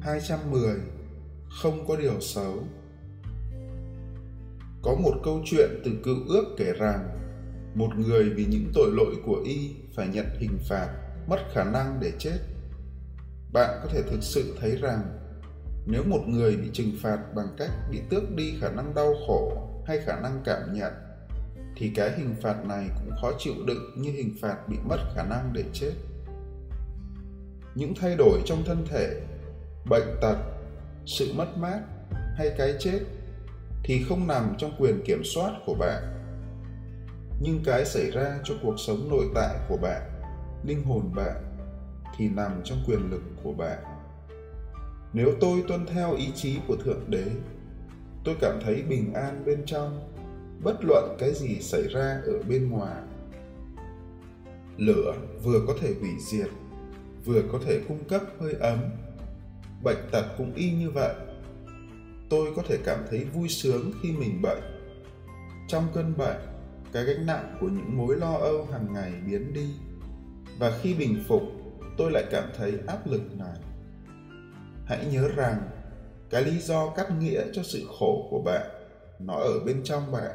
210 Không có điều xấu Có một câu chuyện từ cựu ước kể rằng một người vì những tội lỗi của y phải nhận hình phạt, mất khả năng để chết. Bạn có thể thực sự thấy rằng nếu một người bị trừng phạt bằng cách bị tước đi khả năng đau khổ hay khả năng cảm nhận thì cái hình phạt này cũng khó chịu đựng như hình phạt bị mất khả năng để chết những thay đổi trong thân thể bệnh tật, sự mất mát hay cái chết thì không nằm trong quyền kiểm soát của bạn. Nhưng cái xảy ra cho cuộc sống nội tại của bạn, linh hồn bạn thì nằm trong quyền lực của bạn. Nếu tôi tuân theo ý chí của thượng đế, tôi cảm thấy bình an bên trong, bất luận cái gì xảy ra ở bên ngoài. Lửa vừa có thể hủy diệt, vừa có thể cung cấp hơi ấm bệnh tật cũng y như vậy. Tôi có thể cảm thấy vui sướng khi mình bệnh. Trong cơn bệnh, cái gánh nặng của những mối lo âu hàng ngày biến đi. Và khi bình phục, tôi lại cảm thấy áp lực này. Hãy nhớ rằng, cái lý do cắt nghĩa cho sự khổ của bạn nó ở bên trong bạn.